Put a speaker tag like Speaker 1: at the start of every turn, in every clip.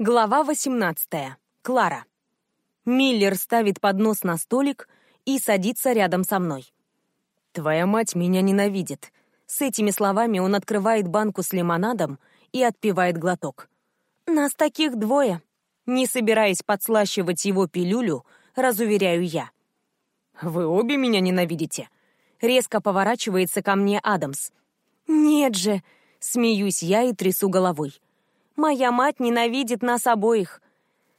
Speaker 1: Глава 18. Клара. Миллер ставит поднос на столик и садится рядом со мной. «Твоя мать меня ненавидит». С этими словами он открывает банку с лимонадом и отпивает глоток. «Нас таких двое». Не собираясь подслащивать его пилюлю, разуверяю я. «Вы обе меня ненавидите?» Резко поворачивается ко мне Адамс. «Нет же!» — смеюсь я и трясу головой. Моя мать ненавидит нас обоих.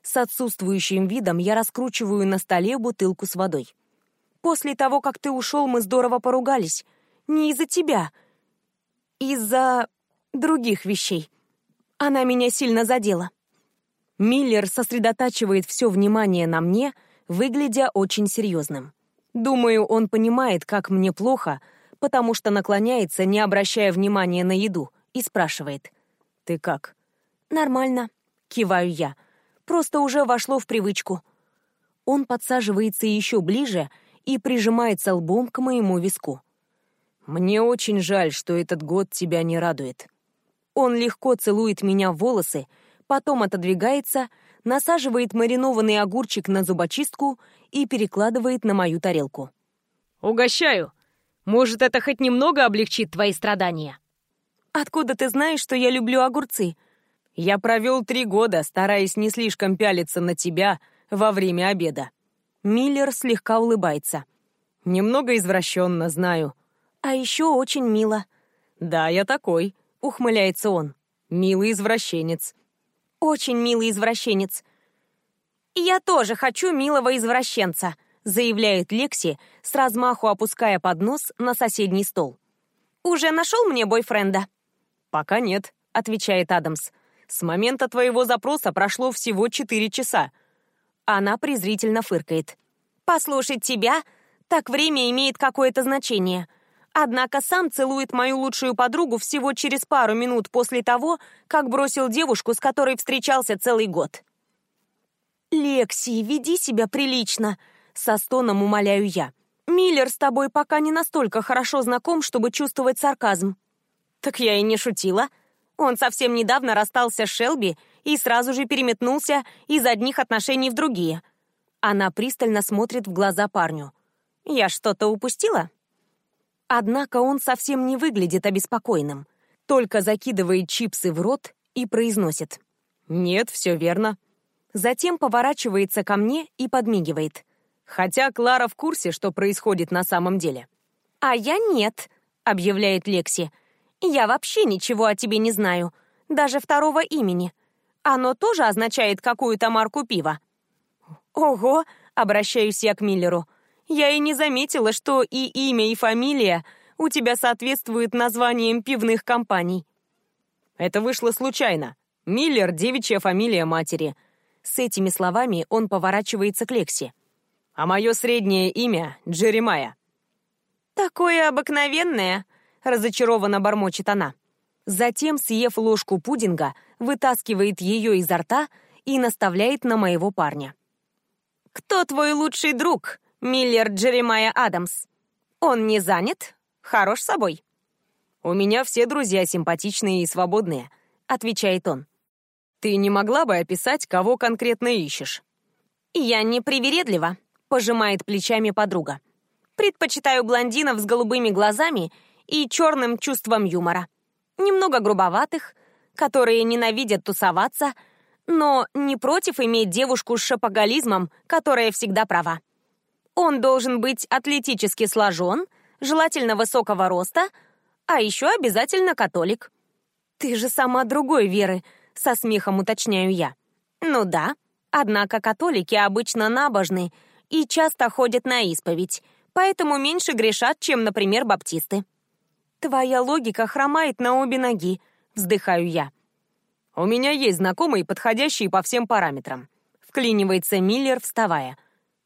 Speaker 1: С отсутствующим видом я раскручиваю на столе бутылку с водой. После того, как ты ушел, мы здорово поругались. Не из-за тебя. Из-за других вещей. Она меня сильно задела. Миллер сосредотачивает все внимание на мне, выглядя очень серьезным. Думаю, он понимает, как мне плохо, потому что наклоняется, не обращая внимания на еду, и спрашивает. «Ты как?» «Нормально», — киваю я. «Просто уже вошло в привычку». Он подсаживается еще ближе и прижимается лбом к моему виску. «Мне очень жаль, что этот год тебя не радует». Он легко целует меня в волосы, потом отодвигается, насаживает маринованный огурчик на зубочистку и перекладывает на мою тарелку.
Speaker 2: «Угощаю. Может, это хоть немного облегчит твои страдания?»
Speaker 1: «Откуда ты знаешь, что я люблю огурцы?» Я провел три года, стараясь не слишком пялиться на тебя во время обеда. Миллер слегка улыбается. Немного извращенно, знаю. А еще очень мило. Да, я такой, ухмыляется он. Милый извращенец. Очень милый извращенец. Я тоже хочу милого извращенца, заявляет Лекси, с размаху опуская поднос на соседний стол. Уже нашел мне бойфренда? Пока нет, отвечает Адамс. С момента твоего запроса прошло всего четыре часа». Она презрительно фыркает. «Послушать тебя? Так время имеет какое-то значение. Однако сам целует мою лучшую подругу всего через пару минут после того, как бросил девушку, с которой встречался целый год». «Лекси, веди себя прилично», — со стоном умоляю я. «Миллер с тобой пока не настолько хорошо знаком, чтобы чувствовать сарказм». «Так я и не шутила», он совсем недавно расстался с Шелби и сразу же переметнулся из одних отношений в другие. Она пристально смотрит в глаза парню. «Я что-то упустила?» Однако он совсем не выглядит обеспокоенным, только закидывает чипсы в рот и произносит. «Нет, все верно». Затем поворачивается ко мне и подмигивает. Хотя Клара в курсе, что происходит на самом деле. «А я нет», — объявляет Лекси. Я вообще ничего о тебе не знаю, даже второго имени. Оно тоже означает какую-то марку пива. Ого, обращаюсь я к Миллеру. Я и не заметила, что и имя, и фамилия у тебя соответствуют названиям пивных компаний. Это вышло случайно. Миллер — девичья фамилия матери. С этими словами он поворачивается к Лекси. А мое среднее имя — Джеремая. Такое обыкновенное, разочарованно бормочет она. Затем, съев ложку пудинга, вытаскивает ее изо рта и наставляет на моего парня. «Кто твой лучший друг, Миллер Джеремайя Адамс? Он не занят? Хорош собой?» «У меня все друзья симпатичные и свободные», — отвечает он. «Ты не могла бы описать, кого конкретно ищешь?» «Я не привередлива», — пожимает плечами подруга. «Предпочитаю блондинов с голубыми глазами и черным чувством юмора. Немного грубоватых, которые ненавидят тусоваться, но не против иметь девушку с шапоголизмом, которая всегда права. Он должен быть атлетически сложен, желательно высокого роста, а еще обязательно католик. «Ты же сама другой веры», — со смехом уточняю я. «Ну да, однако католики обычно набожны и часто ходят на исповедь, поэтому меньше грешат, чем, например, баптисты». «Твоя логика хромает на обе ноги», — вздыхаю я. «У меня есть знакомый, подходящий по всем параметрам», — вклинивается Миллер, вставая.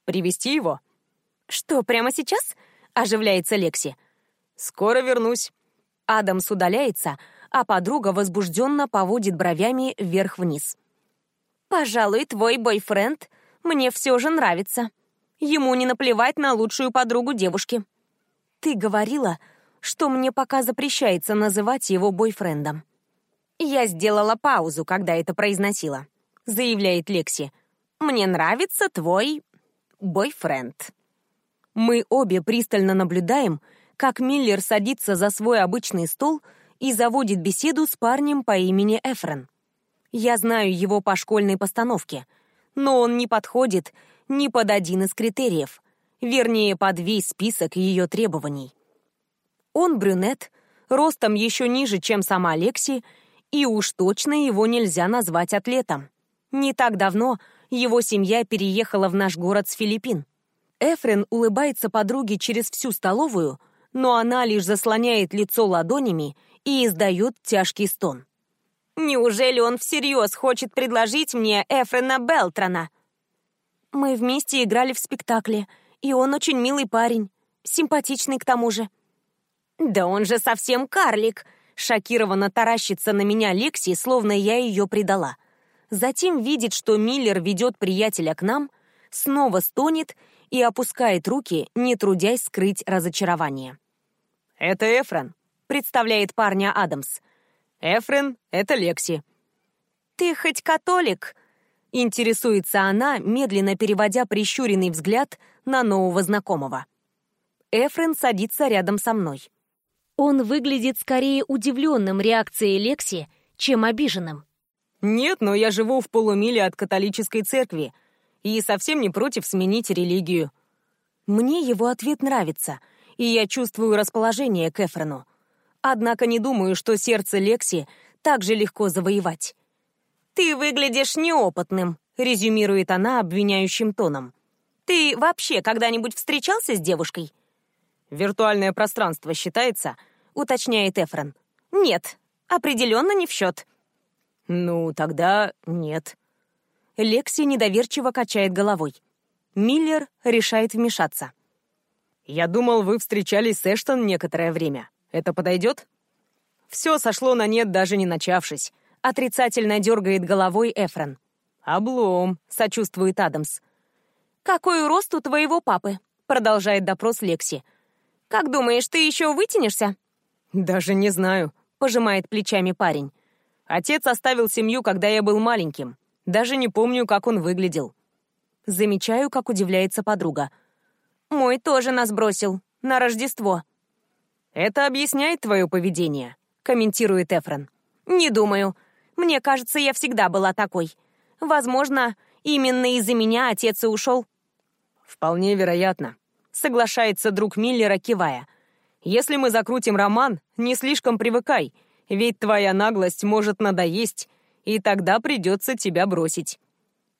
Speaker 1: «Привести его?» «Что, прямо сейчас?» — оживляется Лекси. «Скоро вернусь». Адамс удаляется, а подруга возбужденно поводит бровями вверх-вниз. «Пожалуй, твой бойфренд мне все же нравится. Ему не наплевать на лучшую подругу девушки». «Ты говорила, что мне пока запрещается называть его бойфрендом. Я сделала паузу, когда это произносила. заявляет Лекси. «Мне нравится твой бойфренд». Мы обе пристально наблюдаем, как Миллер садится за свой обычный стол и заводит беседу с парнем по имени Эфрен. Я знаю его по школьной постановке, но он не подходит ни под один из критериев, вернее, под весь список ее требований. Он брюнет, ростом еще ниже, чем сама Лекси, и уж точно его нельзя назвать атлетом. Не так давно его семья переехала в наш город с Филиппин. Эфрен улыбается подруге через всю столовую, но она лишь заслоняет лицо ладонями и издает тяжкий стон. «Неужели он всерьез хочет предложить мне Эфрена Белтрона?» «Мы вместе играли в спектакле, и он очень милый парень, симпатичный к тому же». «Да он же совсем карлик!» Шокированно таращится на меня Лекси, словно я ее предала. Затем видит, что Миллер ведет приятеля к нам, снова стонет и опускает руки, не трудясь скрыть разочарование.
Speaker 2: «Это Эфрен», — представляет парня Адамс. «Эфрен — это Лекси».
Speaker 1: «Ты хоть католик?» — интересуется она, медленно переводя прищуренный взгляд на нового знакомого. Эфрен садится рядом со мной. Он выглядит скорее удивленным реакцией Лекси, чем обиженным.
Speaker 2: «Нет, но я живу в полумиле от католической церкви и совсем не против сменить религию».
Speaker 1: Мне его ответ нравится, и я чувствую расположение к Эфрену. Однако не думаю, что сердце Лекси так же легко завоевать. «Ты выглядишь неопытным», — резюмирует она обвиняющим тоном. «Ты вообще когда-нибудь встречался с девушкой?»
Speaker 2: «Виртуальное пространство считается?»
Speaker 1: — уточняет Эфрон. «Нет, определенно не в счет».
Speaker 2: «Ну, тогда нет».
Speaker 1: Лекси недоверчиво качает головой. Миллер решает вмешаться.
Speaker 2: «Я думал, вы встречались с Эштон некоторое время. Это подойдет?» Все сошло на нет, даже не начавшись.
Speaker 1: Отрицательно дергает головой Эфрон.
Speaker 2: «Облом», — сочувствует Адамс.
Speaker 1: «Какой рост у твоего папы?» — продолжает допрос Лекси. «Как думаешь, ты еще вытянешься?»
Speaker 2: «Даже не знаю», — пожимает плечами парень. «Отец оставил семью, когда я был маленьким. Даже не помню, как он выглядел».
Speaker 1: Замечаю, как удивляется подруга. «Мой тоже нас бросил. На Рождество».
Speaker 2: «Это объясняет твое поведение», — комментирует Эфрон.
Speaker 1: «Не думаю. Мне кажется, я всегда была такой. Возможно, именно из-за меня отец и ушел».
Speaker 2: «Вполне вероятно», — соглашается друг Миллера, кивая. Если мы закрутим роман, не слишком привыкай, ведь твоя наглость может надоесть, и тогда придется тебя бросить».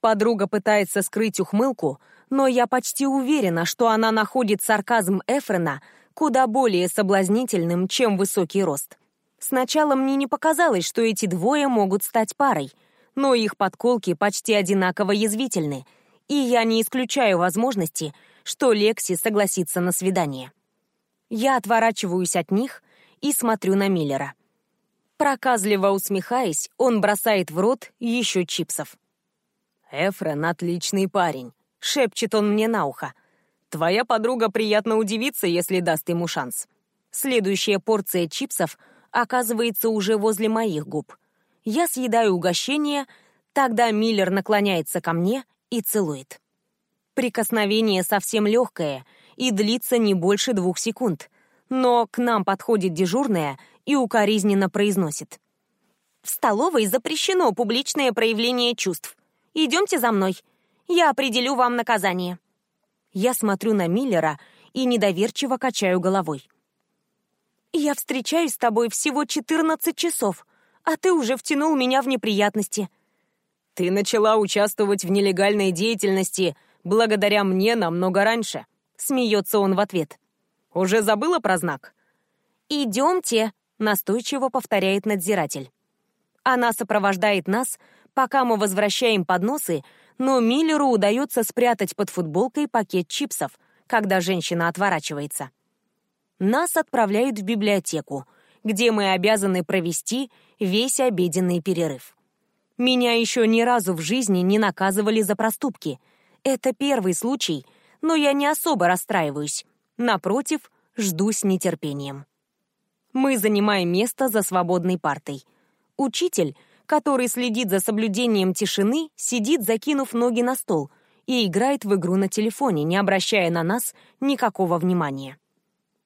Speaker 1: Подруга пытается скрыть ухмылку, но я почти уверена, что она находит сарказм Эфрена куда более соблазнительным, чем высокий рост. Сначала мне не показалось, что эти двое могут стать парой, но их подколки почти одинаково язвительны, и я не исключаю возможности, что Лекси согласится на свидание. Я отворачиваюсь от них и смотрю на Миллера. Проказливо усмехаясь, он бросает в рот еще чипсов.
Speaker 2: «Эфрен — отличный парень», — шепчет он мне на ухо. «Твоя подруга приятно удивится, если даст ему шанс».
Speaker 1: Следующая порция чипсов оказывается уже возле моих губ. Я съедаю угощение, тогда Миллер наклоняется ко мне и целует. Прикосновение совсем легкое — и длится не больше двух секунд. Но к нам подходит дежурная и укоризненно произносит. «В столовой запрещено публичное проявление чувств. Идемте за мной. Я определю вам наказание». Я смотрю на Миллера и недоверчиво качаю головой. «Я встречаюсь с тобой всего 14 часов, а ты уже втянул меня в неприятности».
Speaker 2: «Ты начала участвовать в нелегальной деятельности благодаря мне намного раньше», Смеется он в ответ. «Уже забыла про знак?»
Speaker 1: «Идемте», — настойчиво повторяет надзиратель. Она сопровождает нас, пока мы возвращаем подносы, но Миллеру удается спрятать под футболкой пакет чипсов, когда женщина отворачивается. Нас отправляют в библиотеку, где мы обязаны провести весь обеденный перерыв. Меня еще ни разу в жизни не наказывали за проступки. Это первый случай — но я не особо расстраиваюсь. Напротив, жду с нетерпением. Мы занимаем место за свободной партой. Учитель, который следит за соблюдением тишины, сидит, закинув ноги на стол, и играет в игру на телефоне, не обращая на нас никакого внимания.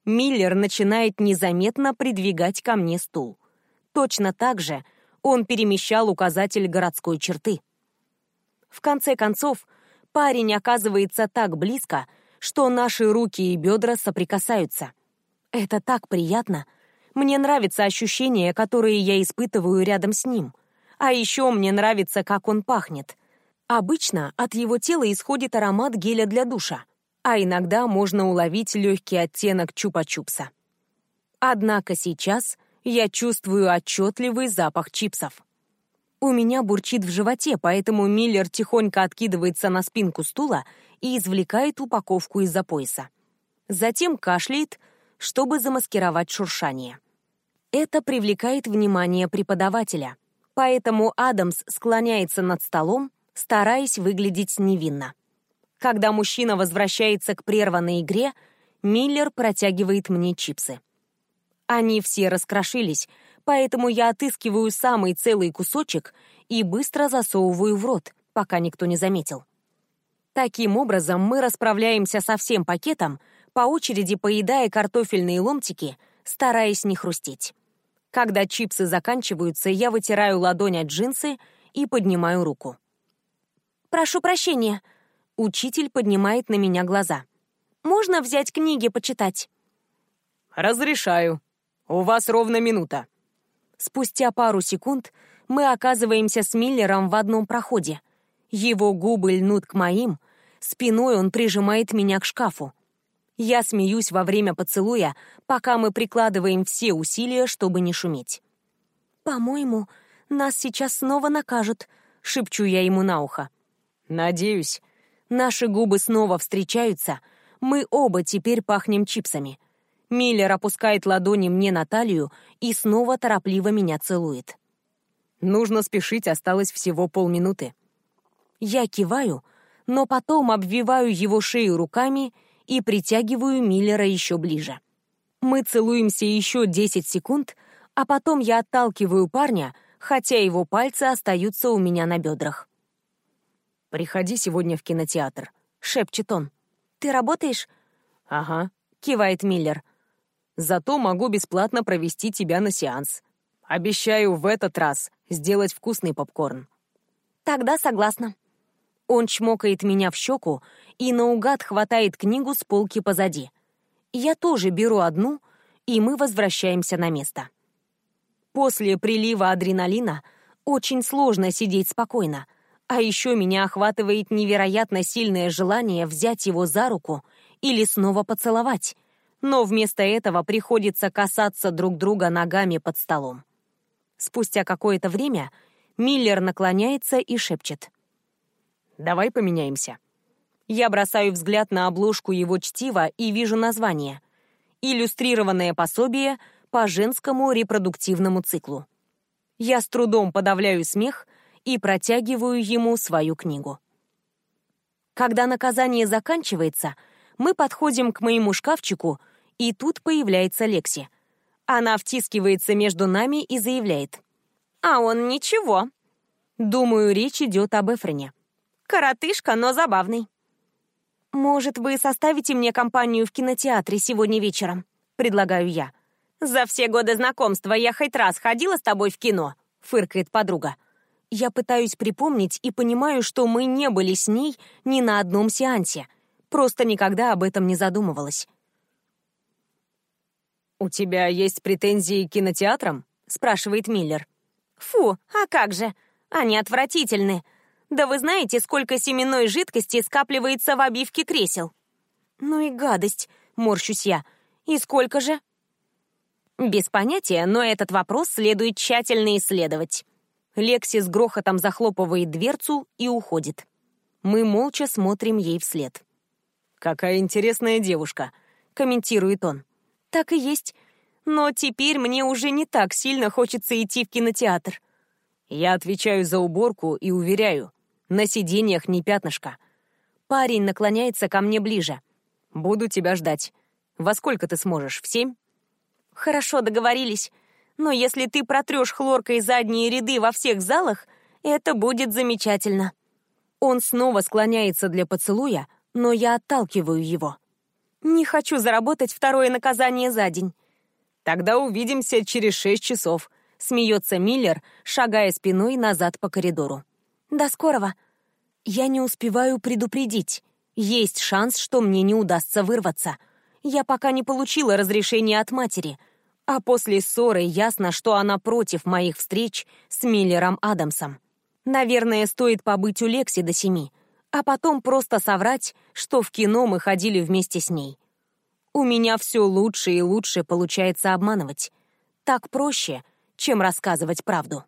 Speaker 1: Миллер начинает незаметно придвигать ко мне стул. Точно так же он перемещал указатель городской черты. В конце концов, парень оказывается так близко, что наши руки и бедра соприкасаются. Это так приятно. Мне нравится ощущение, которое я испытываю рядом с ним. А еще мне нравится, как он пахнет. Обычно от его тела исходит аромат геля для душа, а иногда можно уловить легкий оттенок чупа-чупса. Однако сейчас я чувствую отчетливый запах чипсов. У меня бурчит в животе, поэтому Миллер тихонько откидывается на спинку стула и извлекает упаковку из-за пояса. Затем кашляет, чтобы замаскировать шуршание. Это привлекает внимание преподавателя, поэтому Адамс склоняется над столом, стараясь выглядеть невинно. Когда мужчина возвращается к прерванной игре, Миллер протягивает мне чипсы. Они все раскрошились, поэтому я отыскиваю самый целый кусочек и быстро засовываю в рот, пока никто не заметил. Таким образом, мы расправляемся со всем пакетом, по очереди поедая картофельные ломтики, стараясь не хрустеть. Когда чипсы заканчиваются, я вытираю ладонь от джинсы и поднимаю руку. «Прошу прощения». Учитель поднимает на меня глаза. «Можно взять книги почитать?»
Speaker 2: «Разрешаю. У вас ровно минута».
Speaker 1: Спустя пару секунд мы оказываемся с Миллером в одном проходе. Его губы льнут к моим, спиной он прижимает меня к шкафу. Я смеюсь во время поцелуя, пока мы прикладываем все усилия, чтобы не шуметь. «По-моему, нас сейчас снова накажут», — шепчу я ему на ухо.
Speaker 2: «Надеюсь».
Speaker 1: Наши губы снова встречаются. Мы оба теперь пахнем чипсами. Миллер опускает ладони мне на талию и снова торопливо меня целует.
Speaker 2: «Нужно спешить, осталось всего полминуты».
Speaker 1: Я киваю, но потом обвиваю его шею руками и притягиваю Миллера еще ближе. Мы целуемся еще 10 секунд, а потом я отталкиваю парня, хотя его пальцы остаются у меня на бедрах.
Speaker 2: «Приходи сегодня в кинотеатр», — шепчет он.
Speaker 1: «Ты работаешь?»
Speaker 2: «Ага», —
Speaker 1: кивает Миллер.
Speaker 2: «Зато могу бесплатно провести тебя на сеанс. Обещаю в этот раз сделать вкусный попкорн».
Speaker 1: «Тогда согласна». Он чмокает меня в щеку и наугад хватает книгу с полки позади. Я тоже беру одну, и мы возвращаемся на место. После прилива адреналина очень сложно сидеть спокойно, а еще меня охватывает невероятно сильное желание взять его за руку или снова поцеловать, но вместо этого приходится касаться друг друга ногами под столом. Спустя какое-то время Миллер наклоняется и шепчет.
Speaker 2: «Давай поменяемся».
Speaker 1: Я бросаю взгляд на обложку его чтива и вижу название. «Иллюстрированное пособие по женскому репродуктивному циклу». Я с трудом подавляю смех и протягиваю ему свою книгу. Когда наказание заканчивается, мы подходим к моему шкафчику, и тут появляется Лекси. Она втискивается между нами и заявляет. «А он ничего». Думаю, речь идет об Эфрене. «Коротышка, но забавный». «Может, вы составите мне компанию в кинотеатре сегодня вечером?» — предлагаю я. «За все годы знакомства я хоть раз ходила с тобой в кино?» — фыркает подруга. Я пытаюсь припомнить и понимаю, что мы не были с ней ни на одном сеансе. Просто никогда об этом не задумывалась.
Speaker 2: «У тебя есть претензии к кинотеатрам?» — спрашивает Миллер.
Speaker 1: «Фу, а как же? Они отвратительны. Да вы знаете, сколько семенной жидкости скапливается в обивке кресел?» «Ну и гадость», — морщусь я. «И сколько же?» «Без понятия, но этот вопрос следует тщательно исследовать». Лекси с грохотом захлопывает дверцу и уходит. Мы молча смотрим ей вслед.
Speaker 2: «Какая интересная девушка», — комментирует он.
Speaker 1: «Так и есть. Но теперь мне уже не так сильно хочется идти в кинотеатр».
Speaker 2: Я отвечаю за уборку и уверяю, на сиденьях не пятнышко.
Speaker 1: Парень наклоняется ко мне ближе.
Speaker 2: «Буду тебя ждать. Во сколько ты сможешь? В семь?»
Speaker 1: «Хорошо, договорились. Но если ты протрешь хлоркой задние ряды во всех залах, это будет замечательно. Он снова склоняется для поцелуя, но я отталкиваю его. Не хочу заработать второе наказание за день.
Speaker 2: Тогда увидимся через шесть часов, смеется Миллер, шагая спиной назад по коридору.
Speaker 1: До скорого. Я не успеваю предупредить. Есть шанс, что мне не удастся вырваться. Я пока не получила разрешения от матери, а после ссоры ясно, что она против моих встреч с Миллером Адамсом. Наверное, стоит побыть у Лекси до семи, а потом просто соврать, что в кино мы ходили вместе с ней. У меня все лучше и лучше получается обманывать. Так проще, чем рассказывать правду.